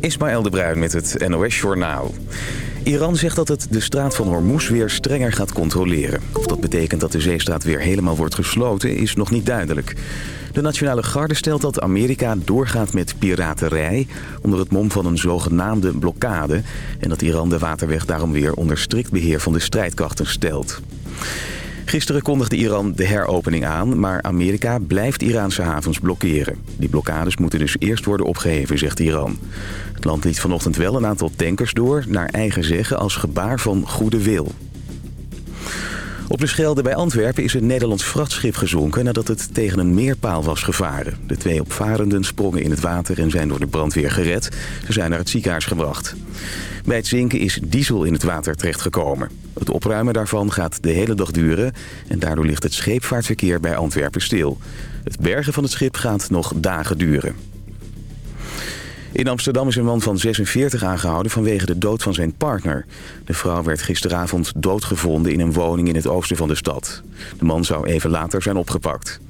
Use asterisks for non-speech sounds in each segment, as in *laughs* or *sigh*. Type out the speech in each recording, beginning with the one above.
Ismaël de Bruin met het NOS Journaal. Iran zegt dat het de straat van Hormuz weer strenger gaat controleren. Of dat betekent dat de zeestraat weer helemaal wordt gesloten is nog niet duidelijk. De Nationale Garde stelt dat Amerika doorgaat met piraterij... onder het mom van een zogenaamde blokkade... en dat Iran de waterweg daarom weer onder strikt beheer van de strijdkrachten stelt. Gisteren kondigde Iran de heropening aan, maar Amerika blijft Iraanse havens blokkeren. Die blokkades moeten dus eerst worden opgeheven, zegt Iran. Het land liet vanochtend wel een aantal tankers door, naar eigen zeggen als gebaar van goede wil. Op de Schelde bij Antwerpen is een Nederlands vrachtschip gezonken nadat het tegen een meerpaal was gevaren. De twee opvarenden sprongen in het water en zijn door de brandweer gered. Ze zijn naar het ziekenhuis gebracht. Bij het zinken is diesel in het water terechtgekomen. Het opruimen daarvan gaat de hele dag duren en daardoor ligt het scheepvaartverkeer bij Antwerpen stil. Het bergen van het schip gaat nog dagen duren. In Amsterdam is een man van 46 aangehouden vanwege de dood van zijn partner. De vrouw werd gisteravond doodgevonden in een woning in het oosten van de stad. De man zou even later zijn opgepakt.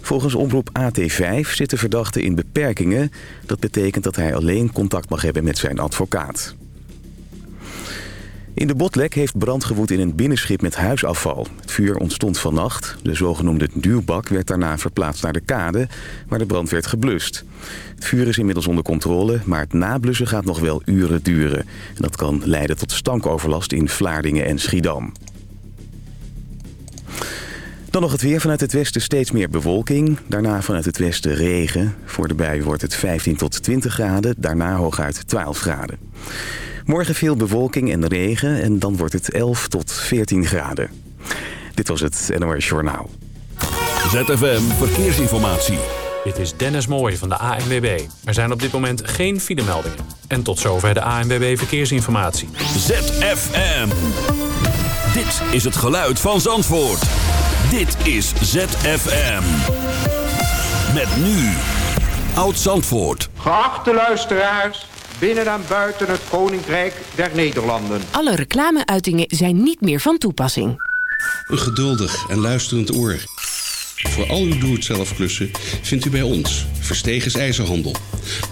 Volgens omroep AT5 zit de verdachte in beperkingen. Dat betekent dat hij alleen contact mag hebben met zijn advocaat. In de Botlek heeft brand gewoed in een binnenschip met huisafval. Het vuur ontstond vannacht. De zogenoemde duwbak werd daarna verplaatst naar de kade, waar de brand werd geblust. Het vuur is inmiddels onder controle, maar het nablussen gaat nog wel uren duren. En dat kan leiden tot stankoverlast in Vlaardingen en Schiedam. Dan nog het weer vanuit het westen steeds meer bewolking. Daarna vanuit het westen regen. Voor de bui wordt het 15 tot 20 graden, daarna hooguit 12 graden. Morgen veel bewolking en regen en dan wordt het 11 tot 14 graden. Dit was het NOS Journaal. ZFM Verkeersinformatie. Dit is Dennis Mooij van de ANWB. Er zijn op dit moment geen filemeldingen. En tot zover de ANWB Verkeersinformatie. ZFM. Dit is het geluid van Zandvoort. Dit is ZFM. Met nu. Oud Zandvoort. Geachte luisteraars binnen en buiten het Koninkrijk der Nederlanden. Alle reclameuitingen zijn niet meer van toepassing. Een geduldig en luisterend oor. Voor al uw doe-het-zelf klussen vindt u bij ons Verstegens IJzerhandel.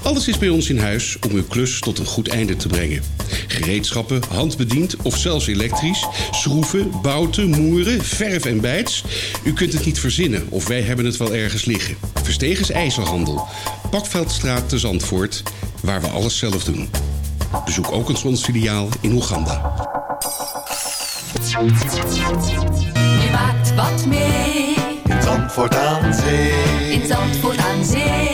Alles is bij ons in huis om uw klus tot een goed einde te brengen. Gereedschappen, handbediend of zelfs elektrisch, schroeven, bouten, moeren, verf en bijts. U kunt het niet verzinnen of wij hebben het wel ergens liggen. Verstegens IJzerhandel. Pakveldstraat te Zandvoort, waar we alles zelf doen. Bezoek ook eens ons filiaal in Oeganda. Je maakt wat mee. In Zandvoort aan Zee. In Zandvoort aan Zee.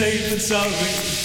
safe than sorry.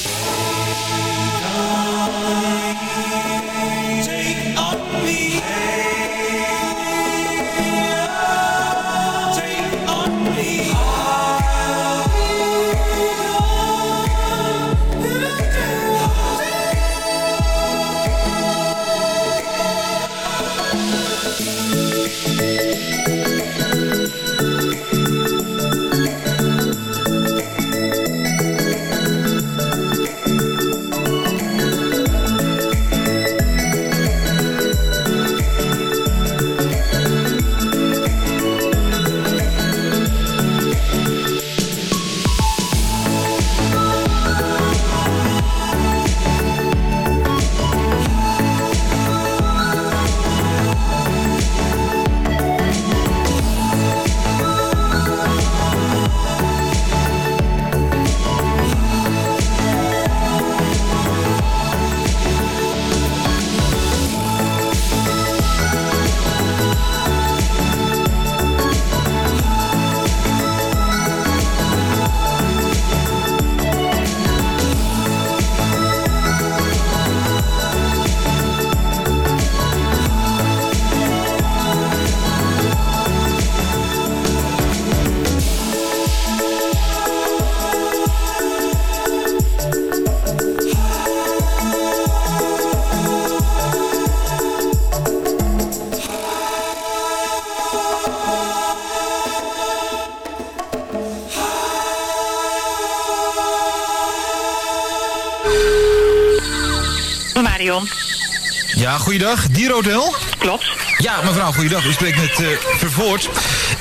Ja, goeiedag. Dierhotel? Klopt. Ja, mevrouw, goeiedag. U spreekt met eh Vervoort.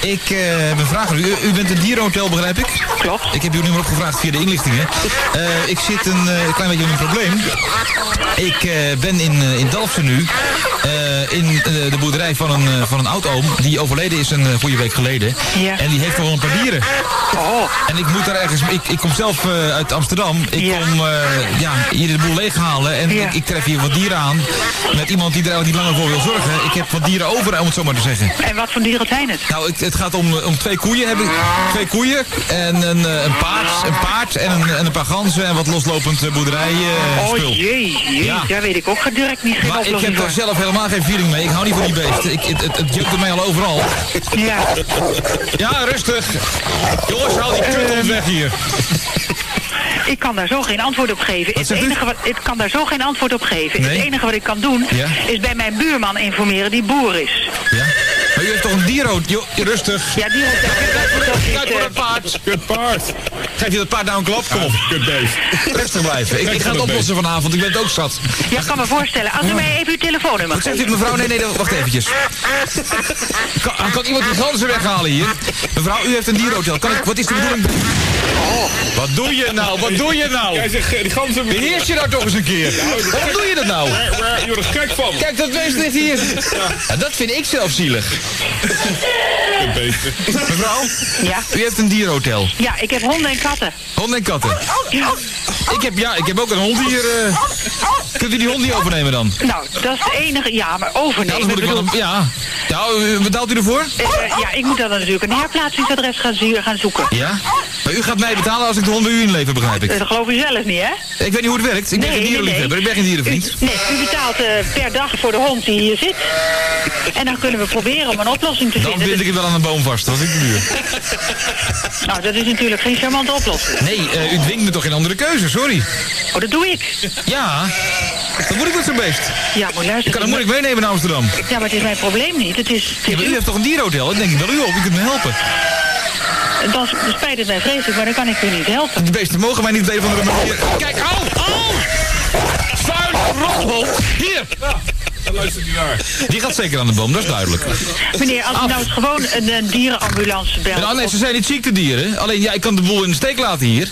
Ik een vraag aan u. U bent een dierenhotel, begrijp ik? Klopt. Ik heb uw nummer opgevraagd via de inlichtingen. Eh, ik zit een klein beetje in een probleem. Ik ben in, in Dalfsen nu. Eh, in eh, de boerderij van een, eh, van een oud-oom. Die overleden is een goede week geleden. Ja. En die heeft wel een paar dieren. Oh. En ik moet daar ergens... Ik, ik kom zelf uit Amsterdam. Ik kom ja, hier de boel leeghalen. En ik, ik tref hier wat dieren aan. Met iemand die er eigenlijk niet langer voor wil zorgen. Ik heb wat dieren over, om het zo maar te zeggen. En wat voor dieren zijn het? Nou, het, het gaat om, om twee koeien. Heb ik, twee koeien en een, een, paard, een paard en een, en een paar ganzen en wat loslopend boerderij oh spul. jee, jee. Ja. daar weet ik ook direct niet geen Maar ik heb daar zelf helemaal geen feeling mee. Ik hou niet van die beesten. Ik, het, het, het jukt mij al overal. Ja. Ja, rustig. Jongens, haal die kut weg hier. Ik kan daar zo geen antwoord op geven. Het enige wat, ik kan daar zo geen antwoord op geven. Nee? Het enige wat ik kan doen, Ja? is bij mijn buurman informeren die boer is. Ja? U heeft toch een dierrood? Jo, rustig. Ja, die heeft Kijk voor dat paard. Kut paard. Geef je dat paard nou een klap? Kom op. Kut beest. Rustig blijven. Ik, ik ga het oplossen vanavond. Ik ben het ook zat. Ja, ik kan me voorstellen. Als u mij even uw telefoonnummer Wat zegt u mevrouw? Nee, nee, wacht eventjes. *laughs* Kan, kan iemand die ganzen weghalen hier? Mevrouw, u heeft een dierhotel. Kan ik, wat is de bedoeling? Wat doe je nou? Wat doe je nou? Jij zegt, eh, die ganzen... Beheers je nou toch eens een keer? Waarom doe je dat nou? Je wordt er gek van. Kijk, dat beest ligt hier. Ja, dat vind ik zelf zielig. Mevrouw? Ja? U heeft een dierhotel. Ja, ik heb honden en katten. Honden en katten. Ik heb, ja, ik heb ook een hond hier. eh. Kunt u die hond niet overnemen dan? Nou, dat is de enige... Ja, maar overnemen. Anders moet ik bedoel- een, ja. Ja, u- betaalt u ervoor? Eh, ja, ik moet dan natuurlijk een herplaatsingsadres gaan, gaan zoeken. Ja? Maar u gaat mij betalen als ik de hond bij u inlever, begrijp ik. Dat geloof u zelf niet, hè? Ik weet niet hoe het werkt. Ik ben Nee, geen dierenliefhebber, ik ben geen dierenvriend. Nee, u betaalt eh, per dag voor de hond die hier zit. En dan kunnen we proberen om een oplossing te Dan vinden. bind ik het wel aan een boom vast, is ik de duur. *laughs* Nou, dat is natuurlijk geen charmante oplossing. Nee, eh, u dwingt me toch geen andere keuze, sorry. Oh, dat doe ik. Ja, dan moet ik met zo'n beest. Ja, maar luister. Ik kan hem moeilijk meenemen naar Amsterdam. Ja, maar het is mijn probleem niet. Het is... Het Ja, maar u heeft toch een dierenhotel? Ik denk ik wel u op, u kunt me helpen. Dan spijt mij vreselijk, maar dan kan ik u niet helpen. Die beesten mogen mij niet de een of andere manier... Kijk, au, au! Vuil rothol! Hier! Dan luistert u naar. Die gaat zeker aan de boom, dat is duidelijk. Meneer, als u nou eens gewoon een, een dierenambulance belt. Nou, nee, ze zijn niet ziektedieren. Alleen, ja, ik kan de boel in de steek laten hier.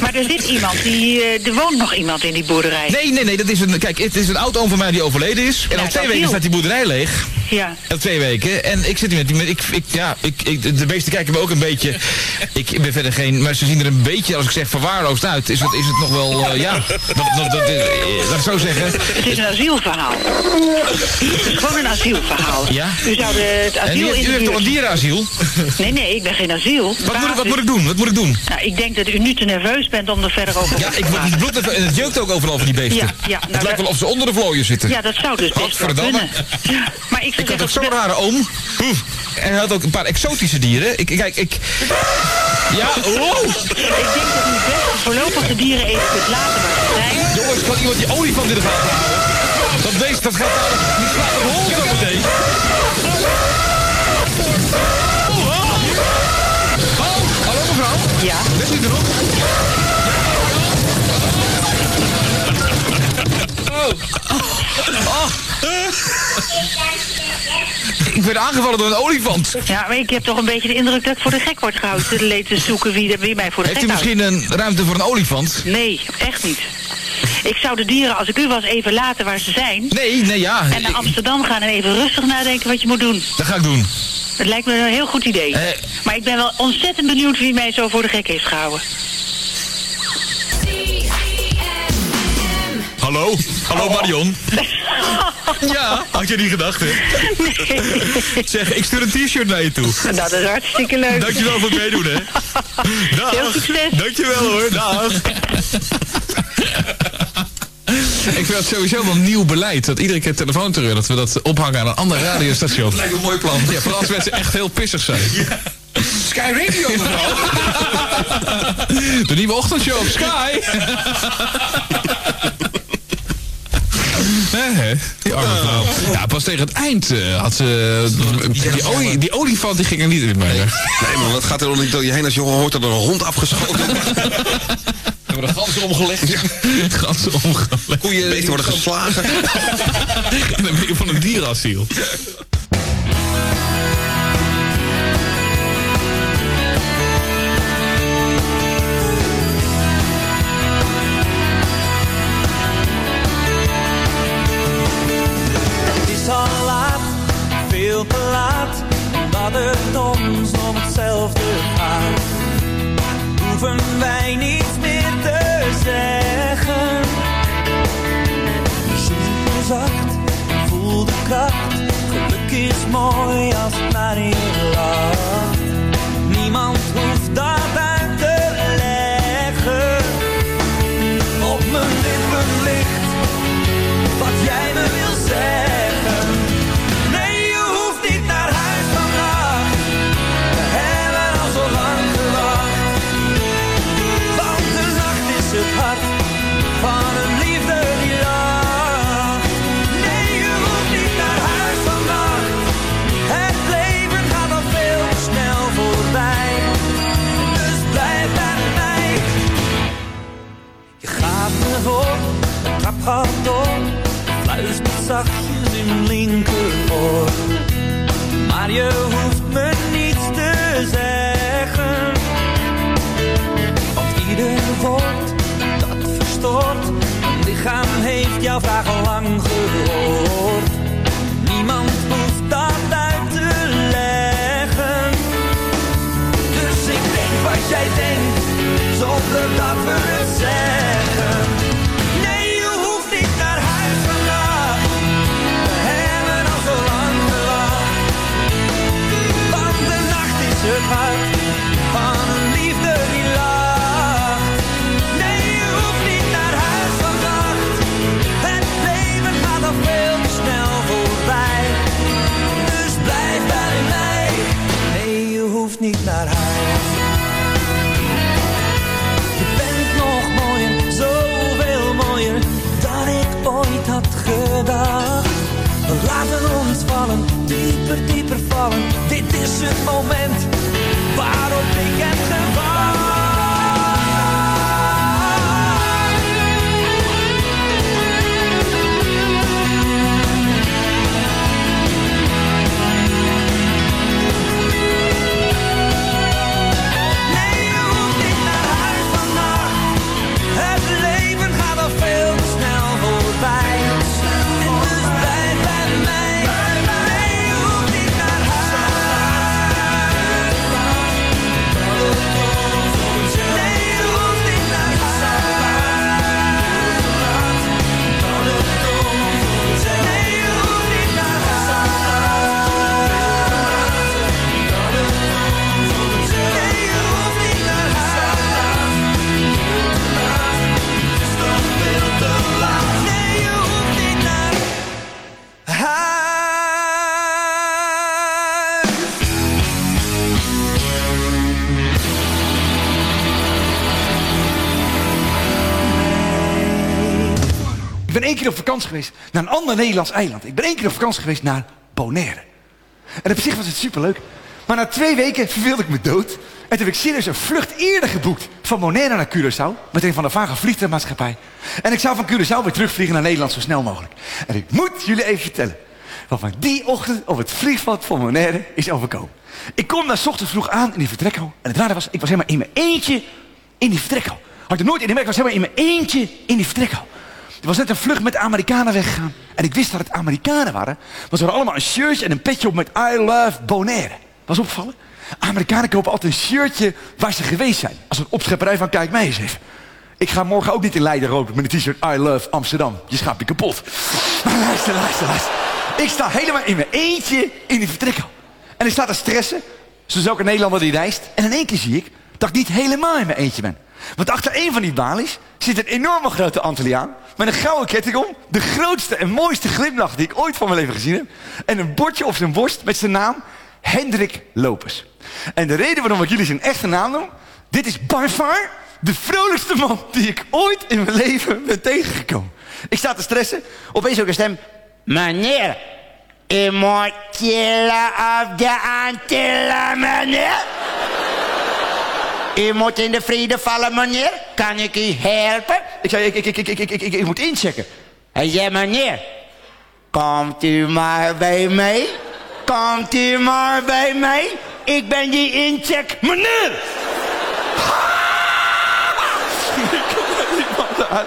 Maar er zit iemand, die, eh, er woont nog iemand in die boerderij. Nee, nee, nee, dat is een... Kijk, het is een oud-oom van mij die overleden is. En Ja, al twee weken staat die boerderij leeg. Ja. Al twee weken. En ik zit hier met die... Ik, ik, ja, ik, ik, de beesten kijken me ook een beetje... Ik ben verder geen... Maar ze zien er een beetje, als ik zeg, verwaarloosd uit. Is het, is het nog wel... eh, ja, dat, dat, dat, eh, laat ik zo zeggen. Het is een asielverhaal. Het gewoon een asielverhaal. Ja? U zou de, het En asiel u, in heeft- u heeft toch een dierenasiel? Nee, nee, ik ben geen asiel. Wat moet, ik, wat moet ik doen? Wat moet ik doen? Nou, ik denk dat u nu te nerveus bent om er verder over Ja, te ik word praten. niet bloed en het jeukt ook overal van die beesten. Ja, ja, nou, het lijkt wel of ze onder de vlooien zitten. Ja, dat zou dus best wel kunnen. *laughs* Ja, maar ik, Ik had ook zo'n rare oom. En hij had ook een paar exotische dieren. Ik, kijk, ik... Ja, oh! Ik denk dat u best voorlopig de dieren even kunt laten waar ze zijn. Jongens, kan iemand die olifant in de gaten houden? Dat beest, dat gaat daar... Die slaat een hol zo meteen. Oh, hallo mevrouw. Ja. Bent u erop? Oh. Oh. Ik werd aangevallen door een olifant. Ja, maar ik heb toch een beetje de indruk dat ik voor de gek word gehouden. Te leed te zoeken wie, wie mij voor de Heeft u gek houdt. misschien een ruimte voor een olifant? Nee, echt niet. Ik zou de dieren, als ik u was, even laten waar ze zijn. Nee, nee, ja. En naar Amsterdam gaan en even rustig nadenken wat je moet doen. Dat ga ik doen. Het lijkt me een heel goed idee. Eh. Maar ik ben wel ontzettend benieuwd wie mij zo voor de gek heeft gehouden. Hallo? Hallo Marion? *laughs* Ja, had je niet gedacht, hè? Zeg, ik stuur een t-shirt naar je toe. Nou, dat is hartstikke leuk. Dankjewel voor het meedoen, hè? *laughs* Dag. Heel succes. Dankjewel, hoor. Dag. *laughs* Ik vind het sowieso wel nieuw beleid. Dat iedere keer telefoon terug, dat we dat ophangen aan een ander radiostation. Lijkt me een mooi plan. Ja, vooral als mensen echt heel pissig zijn. Sky Radio, mevrouw. De nieuwe ochtendshow op Sky. Hè, hè? Die arme vrouw. Ja, pas tegen het eind eh, had ze... die, olie, die olifant die ging er niet in mee. Nee man, dat gaat er nog niet door je heen als je hoort dat er een hond afgeschoten wordt. We de ganzen omgelegd? Ganzen omgelegd. Koeien beesten worden geslagen. En *laughs* dan ben je van een dierenasiel. Het is al laat, veel te laat, omdat het ons om hetzelfde gaat. Hoeven wij niets meer te zeggen. Me zacht, voel de kracht. Geluk is mooi als het naar je lacht. Door. Fluistert zachtjes in linkeroor. Maar je hoeft me niets te zeggen. Want ieder woord dat verstoort. Mijn lichaam heeft jouw vraag al lang gehoord. Niemand hoeft dat uit te leggen. Dus ik denk wat jij denkt, zonder dat we is keer op vakantie geweest naar een ander Nederlands eiland. Ik ben één keer op vakantie geweest naar Bonaire. En op zich was het superleuk. Maar na twee weken verveelde ik me dood. En toen heb ik serieus een vlucht eerder geboekt van Bonaire naar Curaçao. Met een van de vage vliegtuigmaatschappij. En ik zou van Curaçao weer terugvliegen naar Nederland zo snel mogelijk. En ik moet jullie even vertellen. Wat me die ochtend op het vliegveld van Bonaire is overkomen. Ik kom daar ochtends vroeg aan in die vertrekhal. En het rare was, ik was helemaal in mijn eentje in die vertrekhal. Had ik er nooit in de ik was helemaal in mijn eentje in die vertrekhal. Er was net een vlucht met Amerikanen weggegaan. En ik wist dat het Amerikanen waren. Want ze hadden allemaal een shirtje en een petje op met I love Bonaire. Was opgevallen? Amerikanen kopen altijd een shirtje waar ze geweest zijn. Als een opschepperij van kijk mij eens even. Ik ga morgen ook niet in Leiden roken met een t-shirt I love Amsterdam. Je schaapt je kapot. Maar luister, luister, luister. Ik sta helemaal in mijn eentje in die vertrekhal. En ik sta te stressen. Zoals elke Nederlander die reist. En in één keer zie ik dat ik niet helemaal in mijn eentje ben. Want achter een van die balies zit een enorme grote Antilliaan. Met een gouden ketting om. De grootste en mooiste glimlach die ik ooit van mijn leven gezien heb. En een bordje op zijn borst met zijn naam. Hendrik Lopes. En de reden waarom ik jullie zijn echte naam noem. Dit is by de vrolijkste man die ik ooit in mijn leven ben tegengekomen. Ik sta te stressen. Opeens ook een stem. Meneer, u moet chillen op de meneer. U moet in de vrede vallen, meneer. Kan ik u helpen? Ik zei, ik, ik, ik, ik, ik, ik, ik, ik, moet inchecken. Hij zei, meneer, komt u maar bij mij. Komt u maar bij mij. Ik ben die incheck, meneer.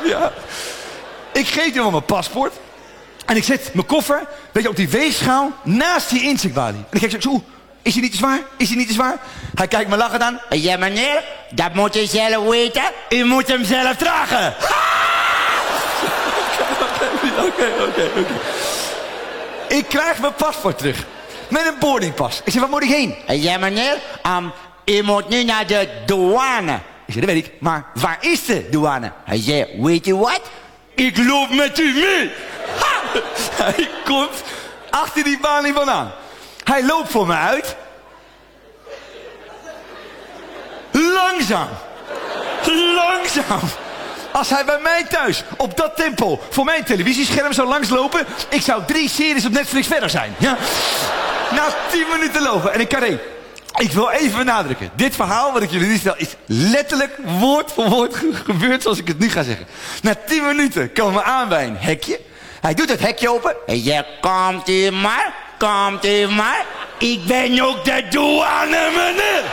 Ja. *laughs* Ik geef hem mijn paspoort. En ik zet mijn koffer, weet je, op die weegschaal naast die incheckbalie. En ik kijk zo, oeh, is hij niet te zwaar? Is hij niet te zwaar? Hij kijkt me lachen aan. Ja meneer, dat moet u zelf weten. U moet hem zelf dragen. Oké, oké, oké. Ik krijg mijn paspoort terug. Met een boardingpas. Ik zeg, waar moet ik heen? Ja meneer, um, u moet nu naar de douane. Ik zeg, dat weet ik. Maar waar is de douane? Hij zei, weet je wat? Ik loop met u mee. Ha! Hij komt achter die balie vandaan. Hij loopt voor me uit. Langzaam. Langzaam. Als hij bij mij thuis op dat tempo voor mijn televisiescherm zou langslopen... ik zou drie series op Netflix verder zijn. Ja? Na tien minuten lopen. En ik kan één. Ik wil even benadrukken. Dit verhaal wat ik jullie nu stel is letterlijk woord voor woord ge- gebeurd zoals ik het nu ga zeggen. Na tien minuten komen we aan bij een hekje. Hij doet het hekje open. En je komt u maar, komt u maar. Ik ben ook de douane meneer.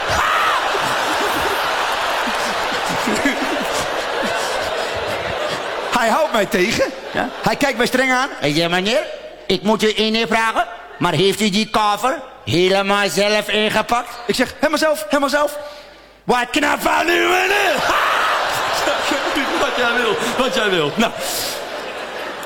Hij houdt mij tegen. Ja? Hij kijkt mij streng aan. En ja meneer, ik moet u één ding vragen. Maar heeft u die koffer helemaal zelf ingepakt? Ik zeg, helemaal zelf, helemaal zelf. Wat knap van u meneer. *laughs* wat jij wil, wat jij wil. Nou,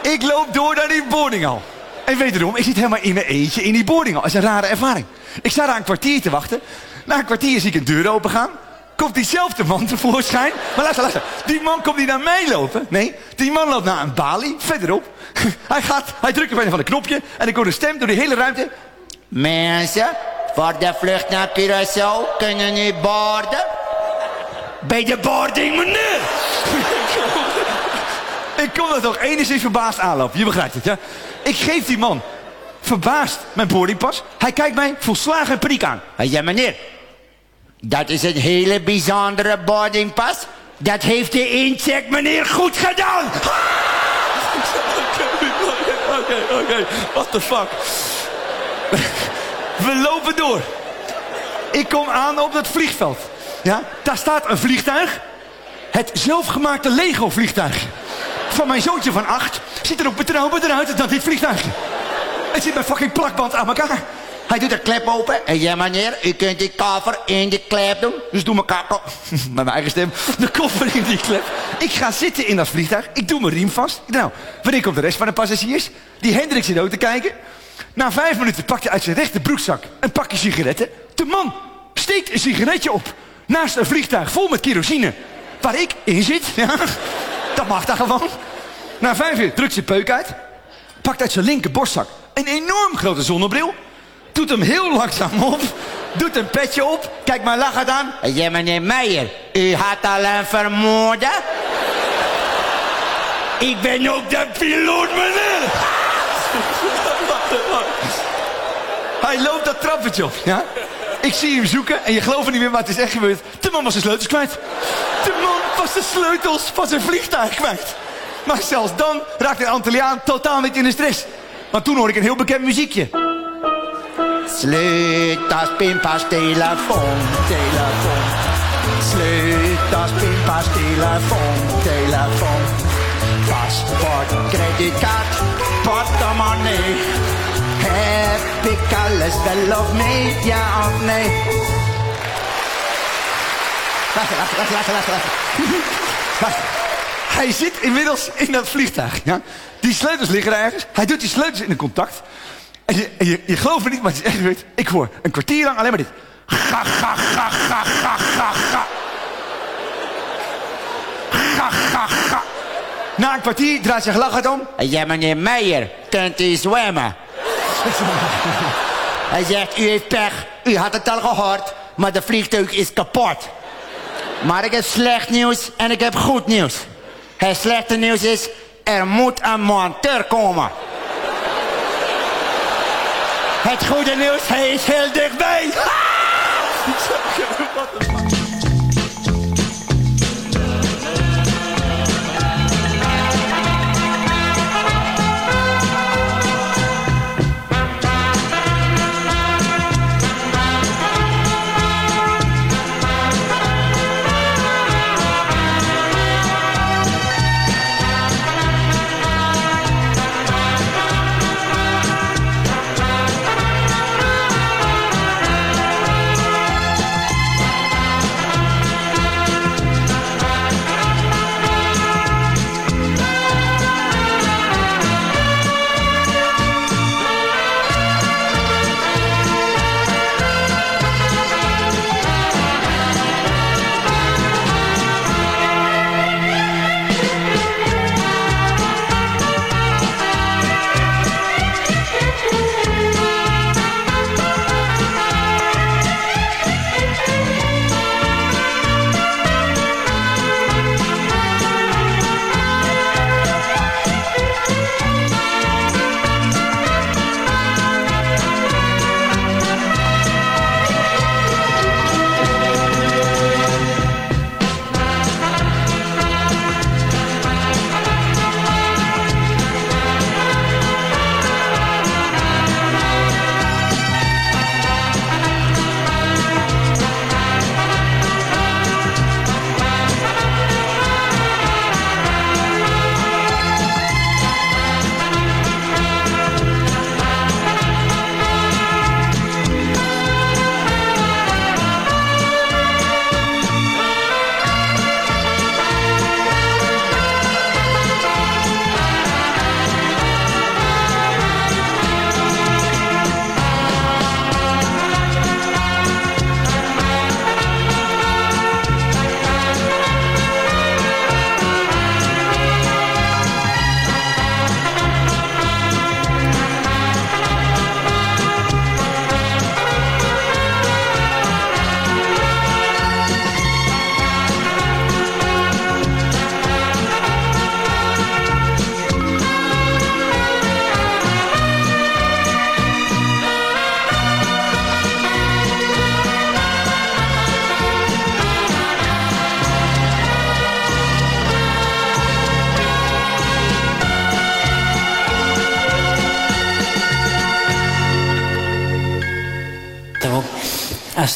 ik loop door naar die boardinghal. En wederom, ik zit helemaal in mijn eentje in die boardinghal. Dat is een rare ervaring. Ik sta daar een kwartier te wachten. Na een kwartier zie ik een deur open gaan. Komt diezelfde man tevoorschijn. Maar luister, luister. Die man komt niet naar mij lopen. Nee, die man loopt naar een balie, verderop. *laughs* Hij gaat, hij drukt op een van de knopje. En ik hoor een stem door die hele ruimte. Mensen, voor de vlucht naar Curaçao kunnen nu boorden. Bij de boarding, meneer. *laughs* ik kom er toch enigszins verbaasd aanlopen. Je begrijpt het, ja? Ik geef die man verbaasd mijn boardingpas. Hij kijkt mij volslagen paniek aan. Hij zegt, meneer, dat is een hele bijzondere boardingpas. Dat heeft de incheck meneer goed gedaan. *laughs* Oké, oké, what the fuck. We lopen door. Ik kom aan op het vliegveld. Ja, daar staat een vliegtuig. Het zelfgemaakte Lego vliegtuig. Van mijn zoontje van acht. Ziet er ook betrouwbaarder uit dan dit vliegtuigje. Het zit met fucking plakband aan elkaar. Hij doet de klep open. En ja meneer, u kunt die koffer in de klep doen. Dus doe mijn koffer, *laughs* met mijn eigen stem, de koffer in die klep. Ik ga zitten in dat vliegtuig. Ik doe mijn riem vast. Nou, wanneer komt de rest van de passagiers? Die Hendrik zit ook te kijken. Na vijf minuten pakt hij uit zijn rechter broekzak een pakje sigaretten. De man steekt een sigaretje op. Naast een vliegtuig vol met kerosine. Waar ik in zit. *laughs* Ja, dat mag daar gewoon. Na vijf uur drukt zijn peuk uit. Pakt uit zijn linker borstzak een enorm grote zonnebril. Doet hem heel langzaam op. Doet een petje op. Kijk maar lachend aan. Ja, meneer Meijer. U had al een vermoeden? Ik ben ook de piloot, meneer. Hij loopt dat trappetje op, ja? Ik zie hem zoeken en je gelooft niet meer, maar het is echt gebeurd. De man was zijn sleutels kwijt. De man was de sleutels van zijn vliegtuig kwijt. Maar zelfs dan raakte de Antilliaan totaal niet in de stress. Want toen hoorde ik een heel bekend muziekje. Sleutels, pimpas, telefoon, telefoon. Sleutels, pimpas, telefoon, telefoon. Paspoort, creditcard, portemonnee. Heb ik alles wel of niet, ja of nee? Wacht, wacht, wacht, wacht. Wacht. Hij zit inmiddels in dat vliegtuig, ja? Die sleutels liggen er ergens. Hij doet die sleutels in een contact. En je, en je, je gelooft me niet, maar het is echt gebeurd. Ik hoor een kwartier lang alleen maar dit. Ga, ga, ga, ga, ga, ga, ga. Ga, ga, ga. Na een kwartier draait zich lachend om. Ja, meneer Meijer, kunt u zwemmen? *laughs* Hij zegt, u heeft pech. U had het al gehoord, maar de vliegtuig is kapot. Maar ik heb slecht nieuws en ik heb goed nieuws. Het slechte nieuws is, er moet een monteur komen. Het goede nieuws, hij is heel dichtbij. *laughs* *laughs* als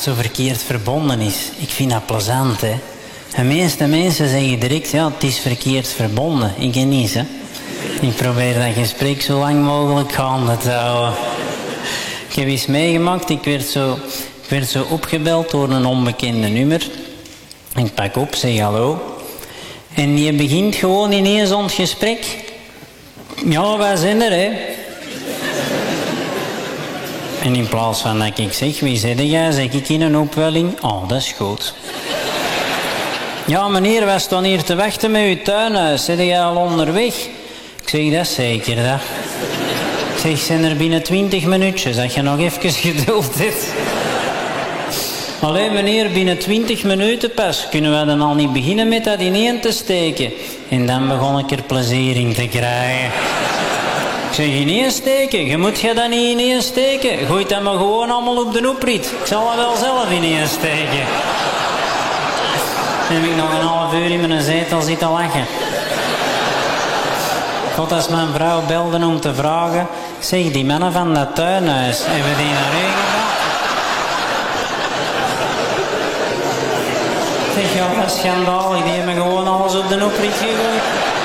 zo verkeerd verbonden is. Ik vind dat plezant, hè. De meeste mensen zeggen direct, ja, het is verkeerd verbonden. Ik niet, hè. Ik probeer dat gesprek zo lang mogelijk gaande te houden. Ik heb iets meegemaakt, ik werd zo, ik werd zo opgebeld door een onbekende nummer. Ik pak op, zeg hallo. En je begint gewoon ineens ons gesprek. Ja, wij zijn er, hè. En in plaats van dat ik zeg, wie zit jij, zeg ik in een opwelling, oh, dat is goed. Ja, meneer, wij staan hier te wachten met uw tuinhuis. Zit jij al onderweg? Ik zeg, dat zeker, dat. Ik zeg, zijn er binnen twintig minuutjes, dat je nog even *laughs* geduld hebt. Allee meneer, binnen 20 minuten pas. Kunnen we dan al niet beginnen met dat ineen te steken? En dan begon ik er plezier in te krijgen. Ik zeg, ineen steken? Je moet je dat niet ineen steken. Gooi dat maar gewoon allemaal op de oprit. Ik zal het wel zelf ineen steken. Dan heb ik nog een half uur in mijn zetel zitten lachen. Tot als mijn vrouw belde om te vragen... Zeg, die mannen van dat tuinhuis, hebben die naar u gebracht? Zeg, ja, dat is schandalig. Die hebben gewoon alles op de oprit gegooid.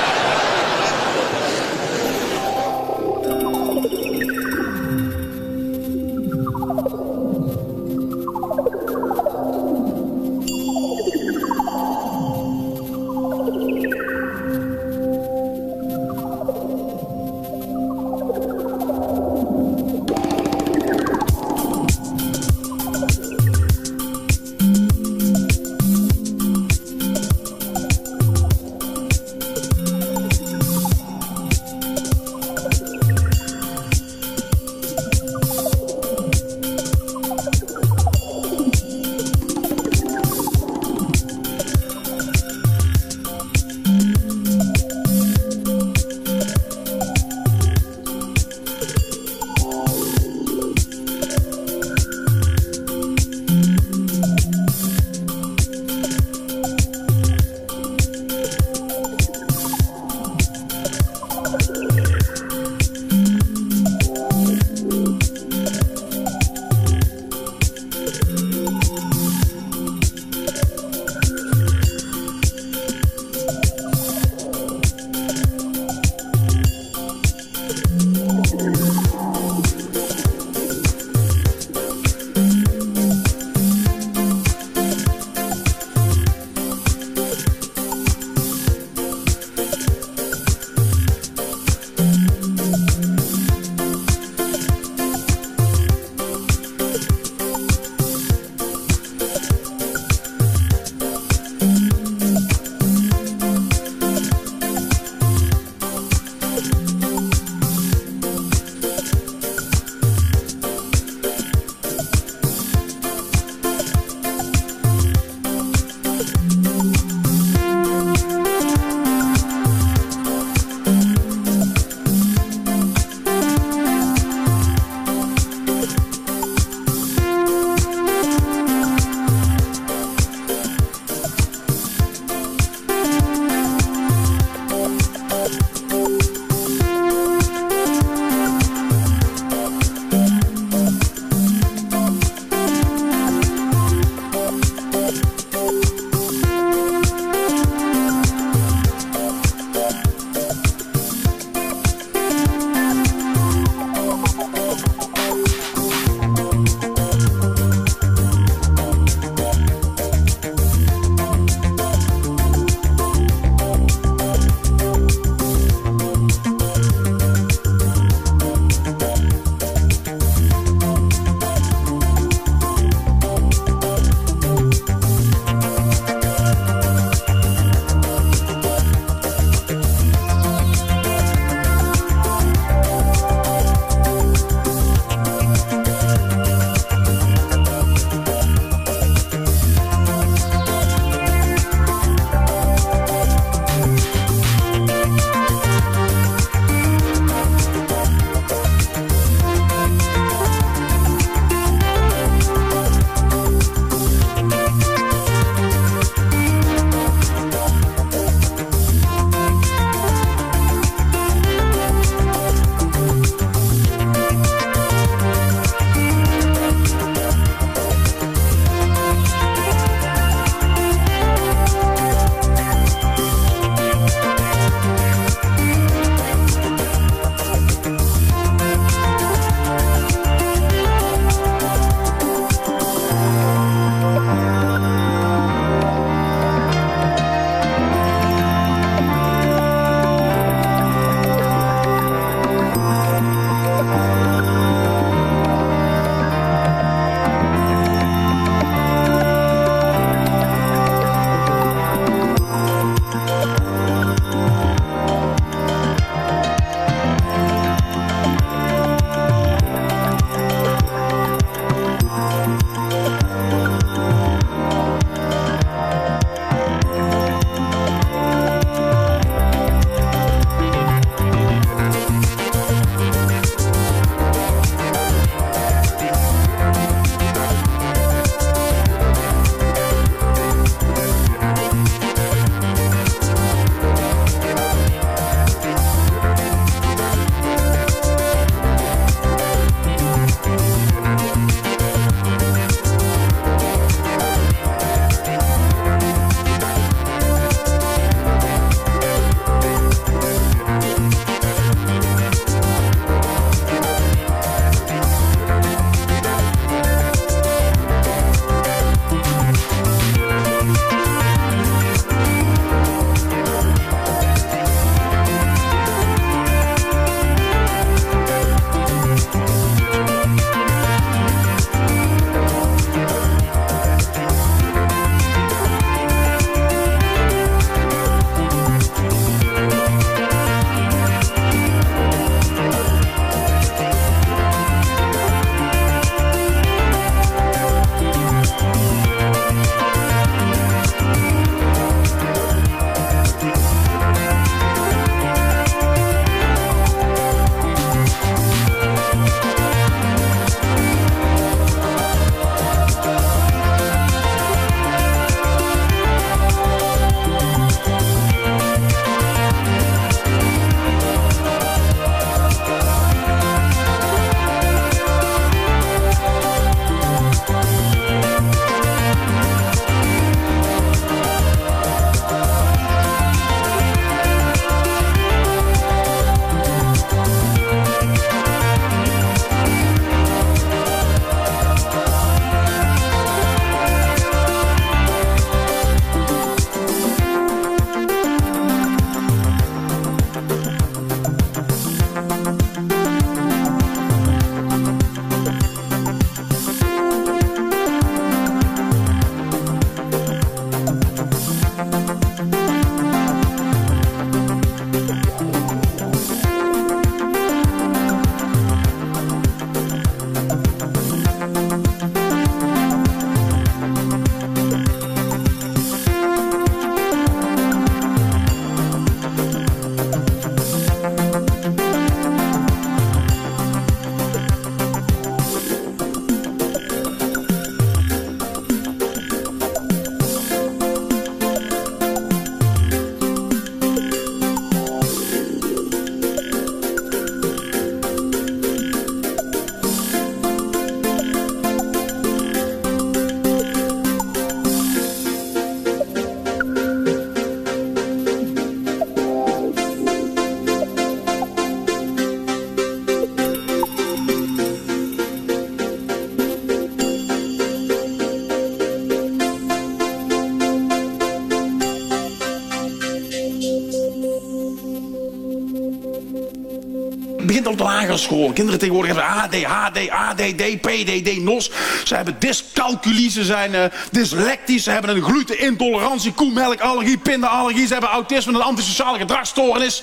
Kinderen tegenwoordig hebben AD, HD, ADD, PDD, NOS. Ze hebben dyscalculie, ze zijn eh, dyslectisch, ze hebben een glutenintolerantie, koemelkallergie, pindaallergie, ze hebben autisme, een antisociale gedragsstoornis.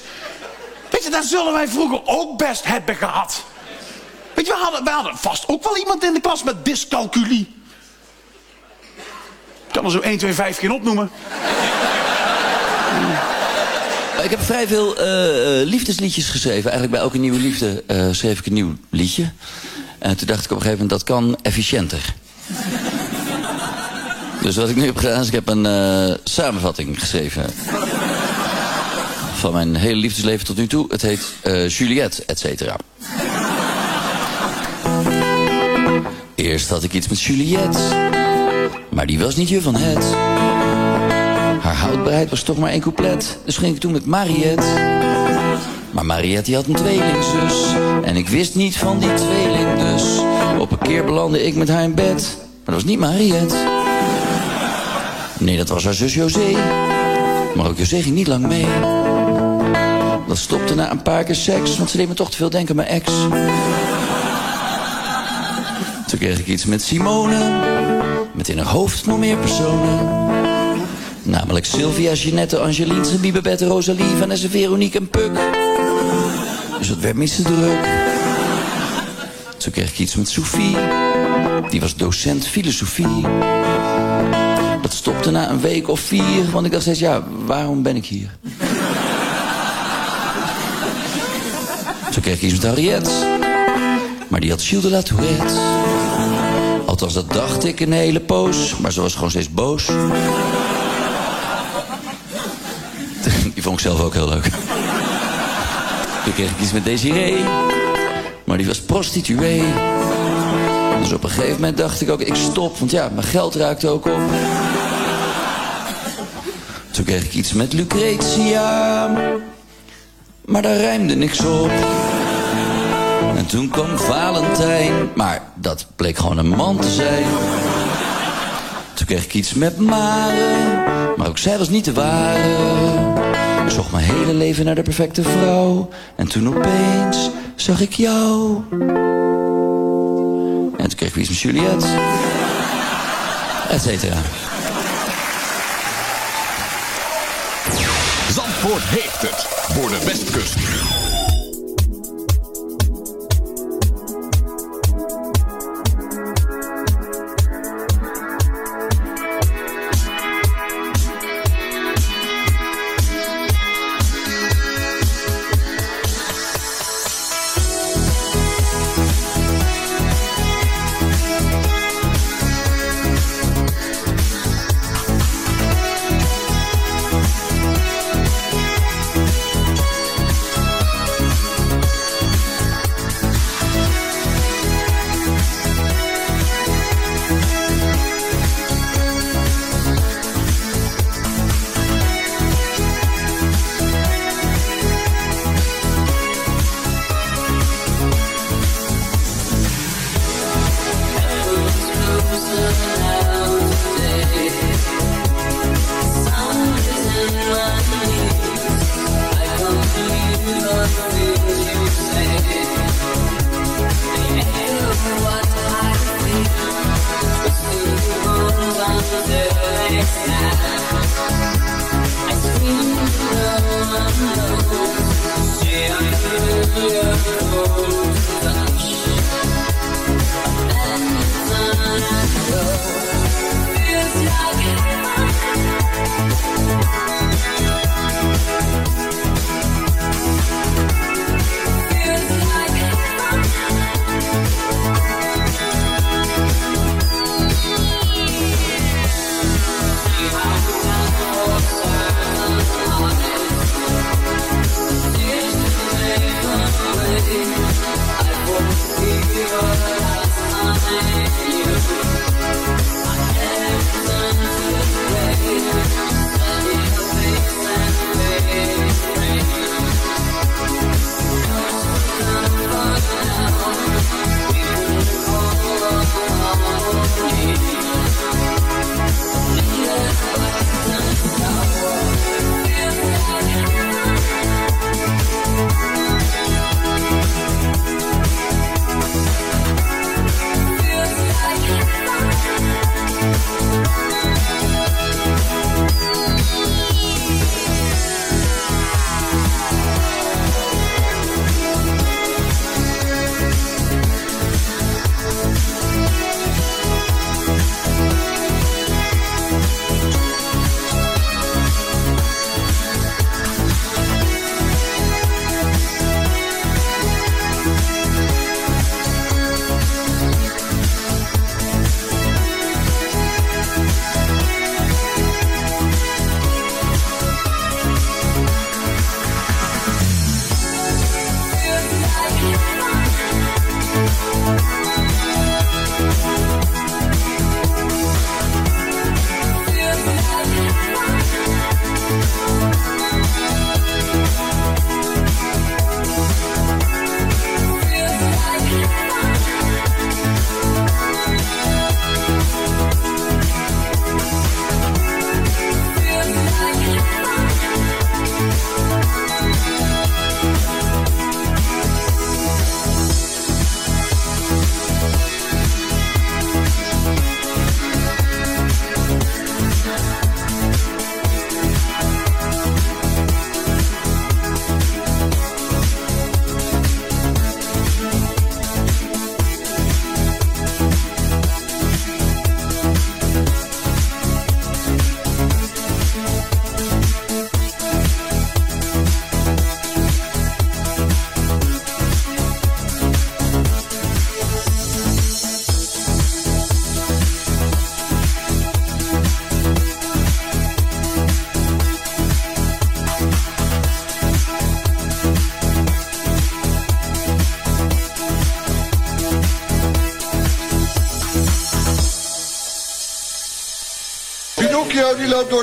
Weet je, dat zullen wij vroeger ook best hebben gehad. Weet je, we hadden, we hadden vast ook wel iemand in de klas met dyscalculie. Ik kan er zo 1, 2, 5 geen opnoemen. Ik heb vrij veel eh, eh, liefdesliedjes geschreven. Eigenlijk bij elke nieuwe liefde eh, schreef ik een nieuw liedje. En toen dacht ik op een gegeven moment, dat kan efficiënter. dus wat ik nu heb gedaan is, ik heb een samenvatting geschreven. Van mijn hele liefdesleven tot nu toe. Het heet Juliette, et cetera. Eerst had ik iets met Juliette. Maar die was niet je van het. Haar houdbaarheid was toch maar één couplet. Dus ging ik toen met Mariette. Maar Mariette die had een tweelingzus. En ik wist niet van die tweeling dus. Op een keer belandde ik met haar in bed. Maar dat was niet Mariette. Nee, dat was haar zus José. Maar ook José ging niet lang mee. Dat stopte na een paar keer seks. Want ze deed me toch te veel denken aan mijn ex. Toen kreeg ik iets met Simone. Met in haar hoofd nog meer personen. Namelijk Sylvia, Jeanette, Angeline, Sabine, Babette, Rosalie, Vanessa, Veronique en Puk. Dus dat werd te druk. Toen kreeg ik iets met Sophie. Die was docent filosofie. Dat stopte na een week of vier, want ik dacht steeds, ja, waarom ben ik hier? Toen kreeg ik iets met Harriet. Maar die had Gilles de la Tourette. Althans, dat dacht ik een hele poos. Maar ze was gewoon steeds boos. Vond ik zelf ook heel leuk. Toen kreeg ik iets met Desiree. Maar die was prostituee. Dus op een gegeven moment dacht ik ook, ik stop. Want ja, mijn geld raakte ook op. Toen kreeg ik iets met Lucretia. Maar daar rijmde niks op. En toen kwam Valentijn. Maar dat bleek gewoon een man te zijn. Toen kreeg ik iets met Mare. Maar ook zij was niet de ware. Zocht mijn hele leven naar de perfecte vrouw. En toen opeens zag ik jou. En toen kreeg ik iets met Juliette. Et cetera. Zandvoort heeft het voor de Westkust.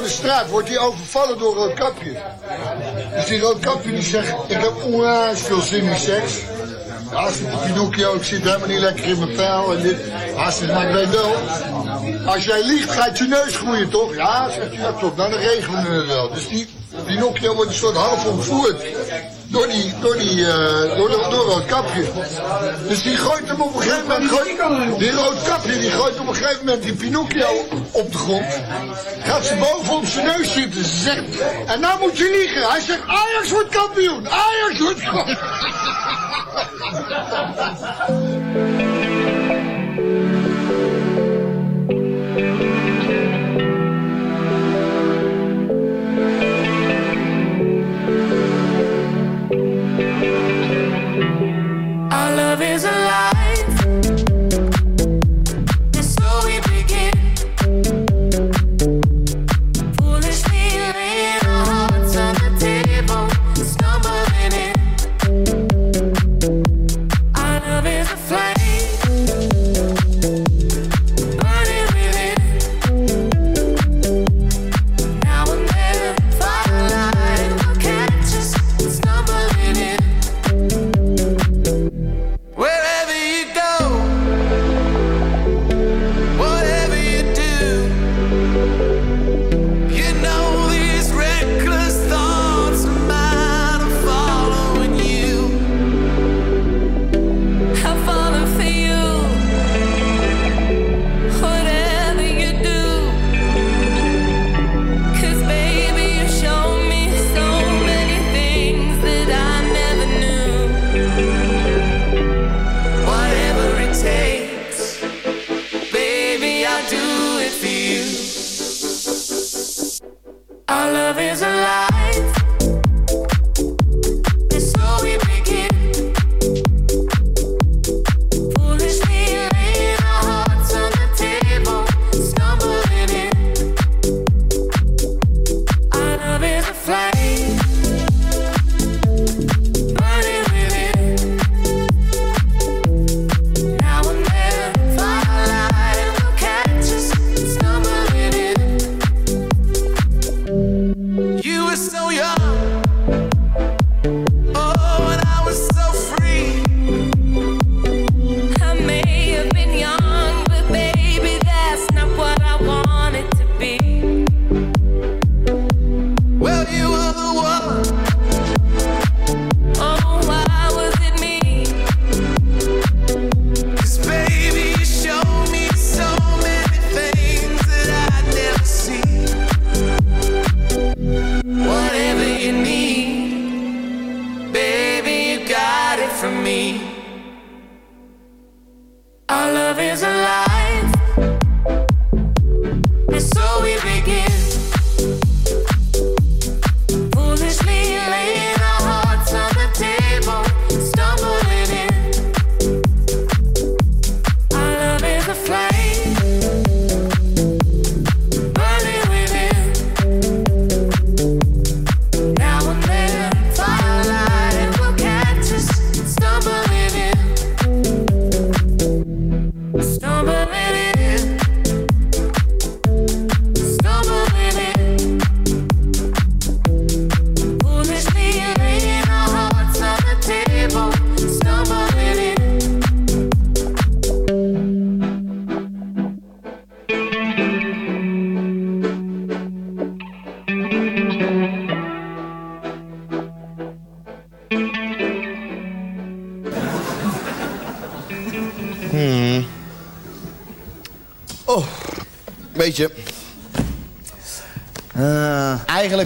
De straat, wordt hij overvallen door Roodkapje. Dus die Roodkapje die zegt, ik heb onwijs veel zin in seks. Ja, Pinocchio, ik zit helemaal niet lekker in mijn vel en dit. Ja, zegt, maar ik weet wel, als jij liegt gaat je neus groeien toch? Ja, zegt hij, dat klopt, nou dan regelen we het wel. Dus die Pinocchio wordt een soort half ontvoerd door die, door die, eh, door, door, door Roodkapje. Dus die gooit hem op een gegeven moment, gooit, die Roodkapje die gooit op een gegeven moment die Pinocchio op de grond. Gaat ze boven op zijn neus zitten. Ze zegt, en nou moet je liegen. Hij zegt, Ajax wordt kampioen. Ajax wordt kampioen. *laughs*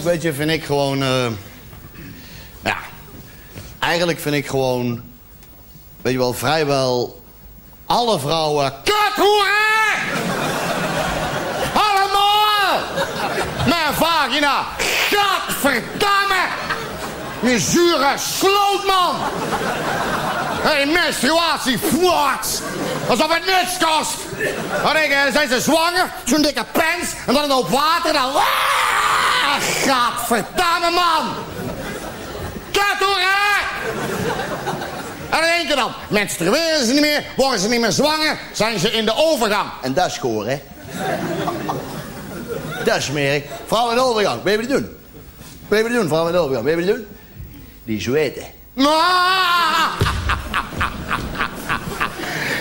weet je, vind ik gewoon... eh, ja, eigenlijk vind ik gewoon... Weet je wel, vrijwel alle vrouwen... Kuthoeren! Allemaal! Mijn vagina! Gadverdamme! Je zure slootman! Hé, menstruatie, flats! Alsof het niks kost! Dan je, zijn ze zwanger? Zo'n dikke pens en dan een hoop water en dan... Gadverdamme, man! Kut hoor, hè! En dan denk je dan, menstrueren ze niet meer, worden ze niet meer zwanger, zijn ze in de overgang. En dat is goor, hè? Dat is smerig. Vrouw in de overgang, ben je wat doen? Ben je wat doen, vrouw in de overgang, ben je wat doen? Die zweten. *laughs*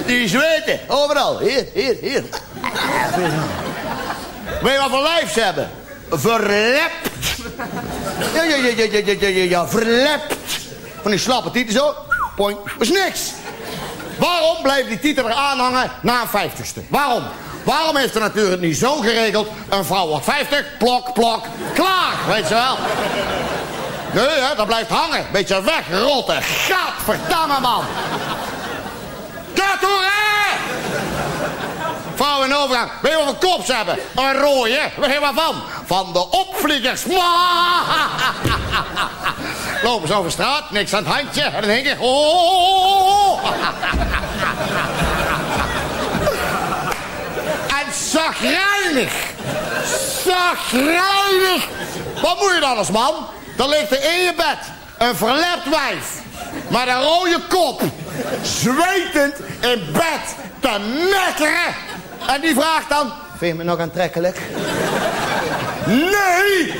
Die zweten, overal. Hier, hier, hier. Weet je wat voor lijf ze hebben? verlept. Ja, ja, ja, ja, ja, ja, ja, ja, verlept. Van die slappe tieten zo. Point. Dat is niks. Waarom blijft die tieten er aanhangen na een vijftigste? Waarom? Waarom heeft de natuur het niet zo geregeld? Een vrouw wordt 50, plok, plok, klaar, weet je wel. Nee, hè, dat blijft hangen. Beetje wegrotten. Gadverdamme, man. Katoerij! Vrouwen in overgang. Weet je wat voor kop ze hebben? Een rode. Weet je waarvan? Van de opvliegers. *laughs* Lopen ze over straat, niks aan het handje. En dan denk je... Oh. En zagrijnig. Zagrijnig. Wat moet je dan als man? Dan ligt er in je bed een verlept wijf. Met een rode kop. Zwetend in bed te mekkeren. En die vraagt dan... Vind je me nog aantrekkelijk? Nee!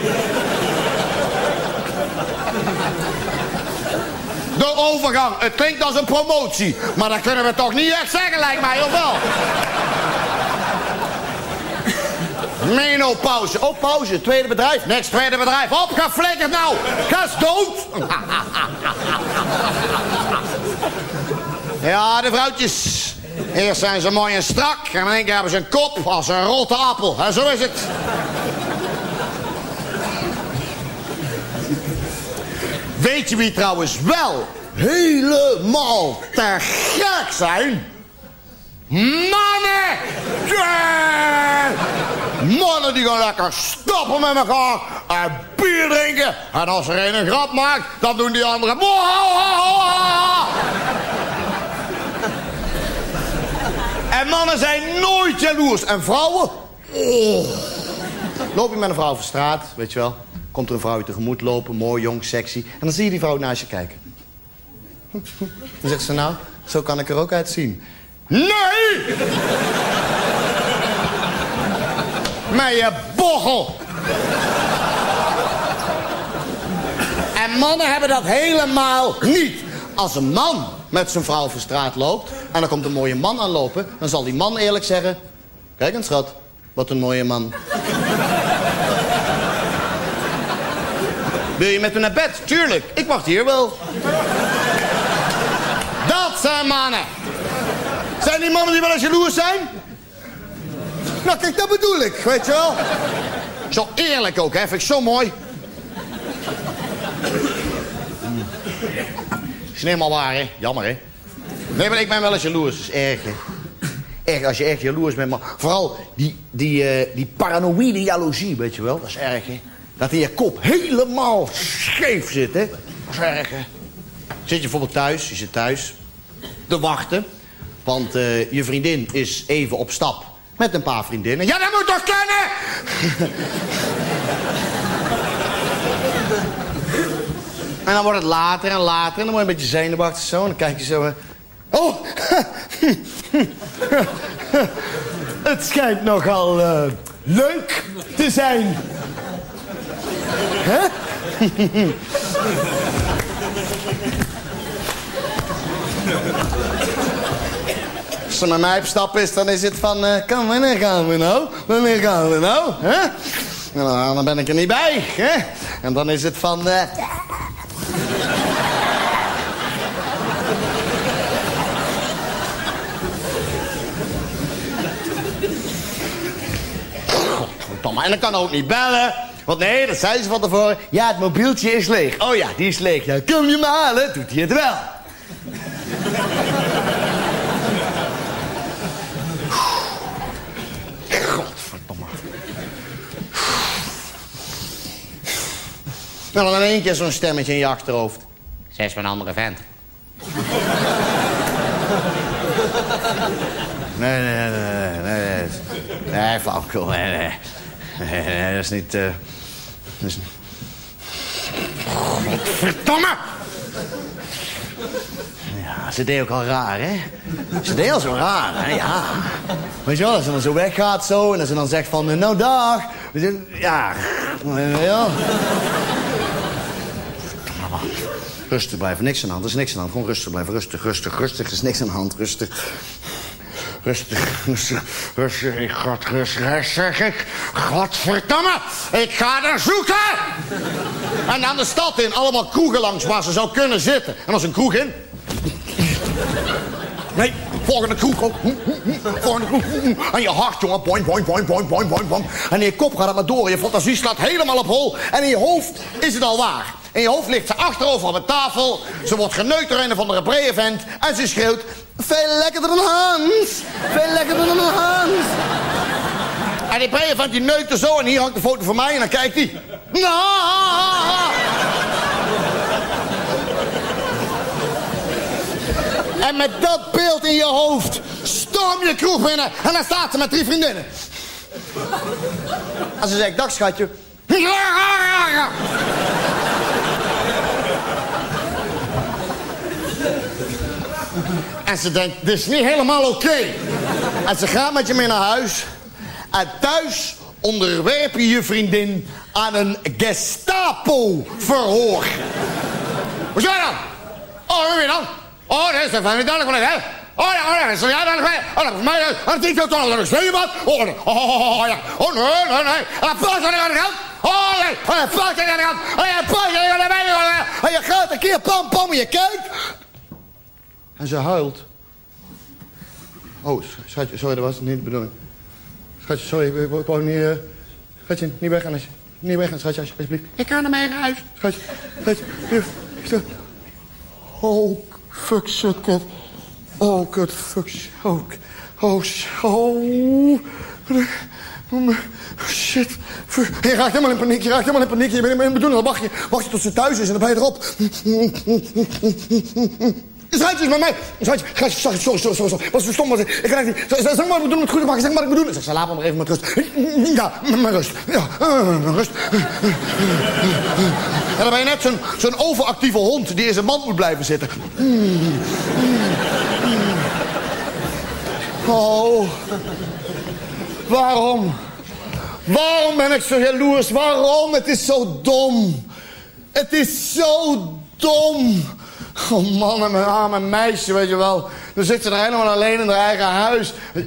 De overgang. Het klinkt als een promotie. Maar dat kunnen we toch niet echt zeggen, lijkt mij, of wel? Menopauze. Oh, pauze. Tweede bedrijf. Next tweede bedrijf. Op, ga flikkerd nou. Ga eens dood. *laughs* Ja, de vrouwtjes. Eerst zijn ze mooi en strak. En in één keer hebben ze een kop als een rotte appel. En zo is het. Weet je wie trouwens wel helemaal te gek zijn? Mannen! Ja! Mannen die gaan lekker stappen met elkaar en bier drinken. En als er een een grap maakt, dan doen die anderen... En mannen zijn nooit jaloers. En vrouwen... Oh. Loop je met een vrouw over straat, weet je wel. Komt er een vrouw je tegemoet lopen, mooi, jong, sexy. En dan zie je die vrouw naast je kijken. Dan zegt ze nou, zo kan ik er ook uitzien. Nee! Met je bochel. En mannen hebben dat helemaal niet. Als een man met zijn vrouw over straat loopt... en er komt een mooie man aanlopen... dan zal die man eerlijk zeggen... Kijk eens, schat, wat een mooie man. Wil je met me naar bed? Tuurlijk, ik wacht hier wel. Dat zijn mannen. Zijn die mannen die wel eens jaloers zijn? Nou, kijk, dat bedoel ik, weet je wel. Zo eerlijk ook, hè, vind ik zo mooi. Is helemaal waar, hè? Jammer, hè? Nee, maar ik ben wel eens jaloers. Dat is erg, hè? Erg, als je echt jaloers bent. Maar vooral die, die, eh, die paranoïde jaloezie, weet je wel. Dat is erg, hè? Dat in je kop helemaal scheef zit, hè? Dat is erg, hè? Zit je bijvoorbeeld thuis, je zit thuis te wachten. Want eh, je vriendin is even op stap met een paar vriendinnen. Ja, dat moet toch kennen! *laughs* en dan wordt het later en later en dan word je een beetje zenuwachtig zo. En dan kijk je zo... Oh! *laughs* het schijnt nogal eh, leuk te zijn. Hè? *laughs* Als ze met mij op stap is, dan is het van... eh kom, wanneer gaan we nou? Wanneer gaan we nou? Hè? En dan, dan ben ik er niet bij. Hè? En dan is het van... eh, En dan kan ook niet bellen. Want nee, dat zei ze van tevoren. Ja, het mobieltje is leeg. Oh ja, die is leeg. Ja, kom je me halen? Doet hij het wel. Godverdomme. Nou, dan in één keer zo'n stemmetje in je achterhoofd. Zij is mijn andere vent. Nee, nee, nee, nee, nee, nee. Nee, flauwkul, nee, nee. Nee, nee, dat is niet... eh dat is... Godverdomme! Ja, ze deed ook al raar, hè? Ze deed al zo raar, hè? Ja. Weet je wel, als ze dan zo weggaat zo... en als ze dan zegt van, eh, nou, dag. Ja, ja. Rustig blijven, niks aan de hand, er is niks aan de hand. Gewoon rustig blijven, rustig, rustig, rustig. Er is niks aan de hand, rustig. Rustig, rustig, rustig. Ik rustig, zeg ik. Godverdamme, ik ga er zoeken! En dan de stad in, allemaal kroegen langs waar ze zou kunnen zitten. En als een kroeg in... Nee, volgende kroeg ook. Volgende kroeg. En je hart, jongen. Boing, boing, boing, boing, boing, boing, boing. En in je kop gaat het maar door. Je fantasie slaat helemaal op hol. En in je hoofd is het al waar. In je hoofd ligt ze achterover op de tafel. Ze wordt geneukt door een of andere. En ze schreeuwt... Veel lekkerder dan Hans. Veel lekkerder dan Hans. En die brede-event die neukt er zo. En hier hangt de foto van mij. En dan kijkt hij. Nou. En met dat beeld in je hoofd storm je kroeg binnen en dan staat ze met drie vriendinnen. En ze zegt, dag schatje. En ze denkt, dit is niet helemaal oké. En ze gaat met je mee naar huis. En thuis onderwerp je je vriendin aan een Gestapo-verhoor. Hoe dan? Oh, je dan? Oh, dat is de van duidelijk van hè? Oh ja, oh ja, is ja, dat is mij. Oh, dat is mij. Oh, dat is niet veel dat is wat. Oh, oh, oh, oh, ja. Oh, nee, nee, nee. En je aan de. Oh, nee. Oh, ja, je aan de hand. Oh, ja, je aan de je gaat een keer pam, pam, en je kijkt. En ze huilt. Oh, schatje, sorry, dat was niet de bedoeling. Schatje, sorry, ik, ik wou niet... Uh, schatje, niet weggaan, als je, niet weggaan, schatje, alsjeblieft. Ik ga naar mijn huis. Schatje, schatje. Oh, fuck, shit, kut. Oh, kut, fuck, shit. Oh, oh, oh. Shit. Je raakt helemaal in paniek, je raakt helemaal in paniek. Je bent in bedoeling, dan wacht je, wacht je tot ze thuis is en dan ben je erop. Schatje, is met mij. Schatje, schatje, sorry, sorry, sorry, sorry. sorry. Was verstom, was ik. Ik niet. Zeg maar ik bedoel met goed maken, zeg maar ik bedoel. Zeg, ze laat me maar even met rust. Ja, met rust. Ja, met rust. En dan ben je net zo'n zo'n overactieve hond die in zijn mand moet blijven zitten. Oh. Waarom? Waarom ben ik zo jaloers? Waarom? Het is zo dom. Het is zo dom. *laughs* Oh man, en mijn arme meisje, weet je wel. Dan zit ze er helemaal alleen in haar eigen huis. *laughs*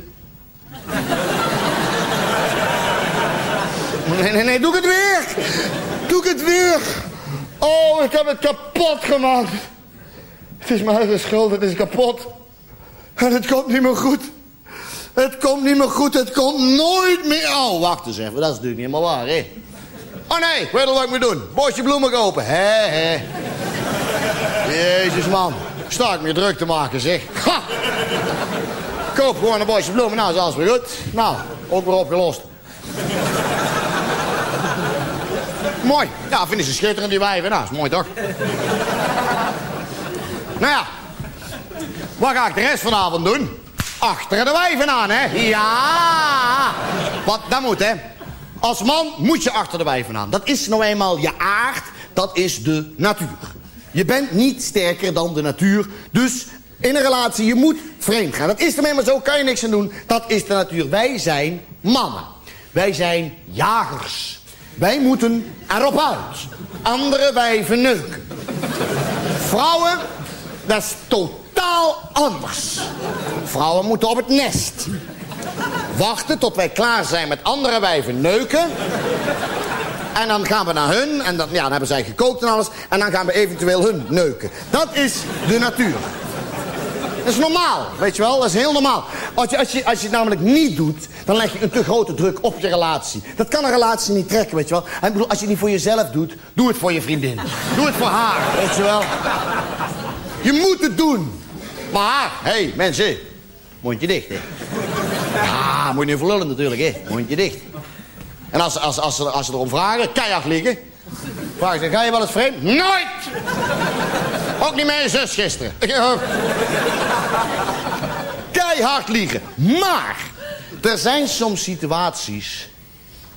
Nee, nee, nee, doe ik het weer. Doe ik het weer. Oh, ik heb het kapot gemaakt. Het is mijn eigen schuld, het is kapot. En het komt niet meer goed. Het komt niet meer goed, het komt nooit meer... Oh, wacht eens even, dat is natuurlijk niet helemaal waar, hè? Oh nee, weet al wat ik moet doen. Bosje bloemen kopen, hè, hè. Jezus, man. Sta ik me druk te maken, zeg. Ha! Koop gewoon een bosje bloemen, nou is alles weer goed. Nou, ook weer opgelost. mooi. Ja, vinden ze schitterend, die wijven. Nou, is mooi toch? nou ja. Wat ga ik de rest vanavond doen? Achter de wijven aan, hè? Ja! Wat, dat moet, hè? Als man moet je achter de wijven aan. Dat is nou eenmaal je aard. Dat is de natuur. Je bent niet sterker dan de natuur. Dus in een relatie, je moet vreemd gaan. Dat is er maar zo, kan je niks aan doen. Dat is de natuur. Wij zijn mannen. Wij zijn jagers. Wij moeten erop uit. Andere wijven neuken. Vrouwen, dat is totaal anders. Vrouwen moeten op het nest. Wachten tot wij klaar zijn met andere wijven neuken. En dan gaan we naar hun. En dan, ja, dan hebben zij gekookt en alles. En dan gaan we eventueel hun neuken. Dat is de natuur. Dat is normaal, weet je wel? Dat is heel normaal. Als je, als, je, als je het namelijk niet doet, dan leg je een te grote druk op je relatie. Dat kan een relatie niet trekken, weet je wel? En ik bedoel, als je het niet voor jezelf doet, doe het voor je vriendin. Doe het voor haar, weet je wel? Je moet het doen. Maar, hé, hey, mensen, mondje dicht, hè? Ja, moet je niet verlullen natuurlijk, hè? Mondje dicht. En als, als, als, ze, als ze erom vragen, keihard liggen. Vraag ze, ga je wel eens vreemd? Nooit! Ook niet mijn zus gisteren. Keihard liegen. Maar, er zijn soms situaties,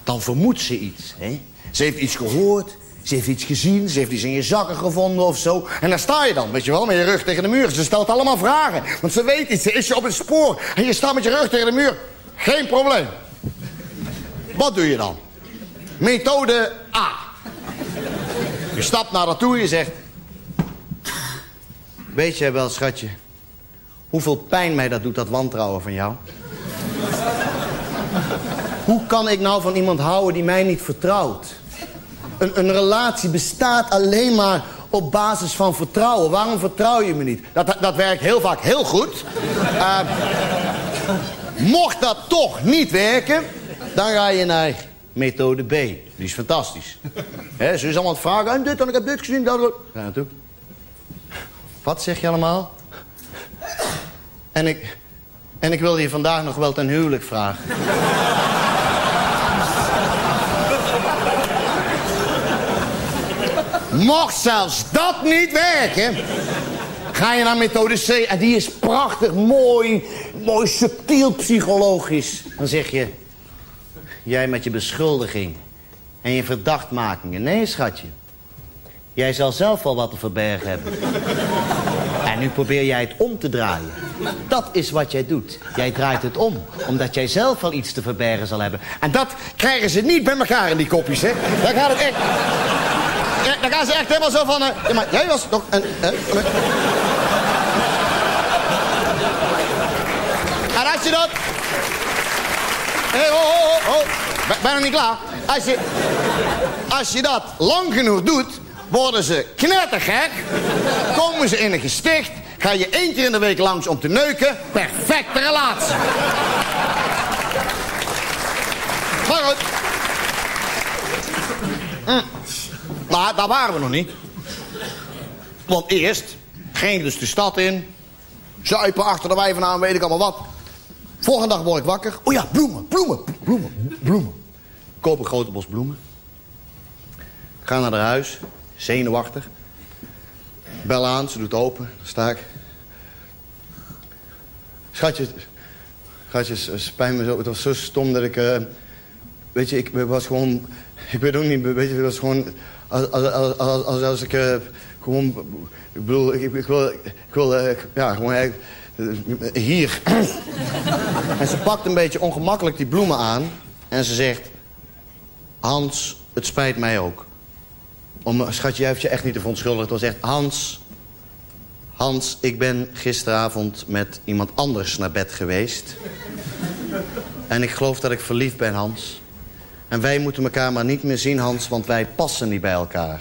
dan vermoedt ze iets. Hè? Ze heeft iets gehoord, Ze heeft iets gezien, ze heeft iets in je zakken gevonden of zo. En daar sta je dan, weet je wel, met je rug tegen de muur. Ze stelt allemaal vragen, want ze weet iets, ze is je op het spoor. En je staat met je rug tegen de muur. Geen probleem. Wat doe je dan? Methode A. Je stapt naar haar toe en je zegt... Weet jij wel, schatje, hoeveel pijn mij dat doet, dat wantrouwen van jou? Hoe kan ik nou van iemand houden die mij niet vertrouwt? Een, een relatie bestaat alleen maar op basis van vertrouwen. Waarom vertrouw je me niet? Dat, dat werkt heel vaak heel goed. Uh, mocht dat toch niet werken, dan ga je naar methode B. Die is fantastisch. *laughs* He, ze is allemaal aan het vragen, en dit en ik heb dit gezien. Dat. Ga naartoe. Wat zeg je allemaal? En ik, en ik wilde je vandaag nog wel ten huwelijk vragen. *laughs* Mocht zelfs dat niet werken, ga je naar methode C. En die is prachtig, mooi, mooi subtiel psychologisch. Dan zeg je, jij met je beschuldiging en je verdachtmakingen. Nee, schatje. Jij zal zelf wel wat te verbergen hebben. En nu probeer jij het om te draaien. Dat is wat jij doet. Jij draait het om. Omdat jij zelf wel iets te verbergen zal hebben. En dat krijgen ze niet bij elkaar in die kopjes, hè. Dan gaat het echt... Dan gaan ze echt helemaal zo van... Maar jij was toch een... Uh, en als je dat... Hé, ho, ho, ho. Ben, nog niet klaar. Als je, als je dat lang genoeg doet, worden ze knettergek. Komen ze in een gesticht. Ga je één keer in de week langs om te neuken. Perfecte relatie. Maar goed. Maar daar waren we nog niet. Want eerst ging dus de stad in. Zuipen achter de wijven aan, weet ik allemaal wat. Volgende dag word ik wakker. Oh ja, bloemen, bloemen, bloemen, bloemen. Ik koop een grote bos bloemen. Ga naar haar huis, zenuwachtig. Bel aan, ze doet open, dan sta ik. Schatje, schatje, spijt me zo. Het was zo stom dat ik... Uh, weet je, ik was gewoon... Ik weet ook niet, weet je, het was gewoon... Als, als, als, als, als ik uh, gewoon... Ik bedoel, ik, ik wil... Ik wil uh, ja, gewoon eigenlijk... hier. en ze pakt een beetje ongemakkelijk die bloemen aan. En ze zegt... Hans, het spijt mij ook. Om, schatje, jij hebt je echt niet te verontschuldigen. Het was echt, Hans... Hans, ik ben gisteravond met iemand anders naar bed geweest. En ik geloof dat ik verliefd ben, Hans. En wij moeten elkaar maar niet meer zien, Hans, want wij passen niet bij elkaar.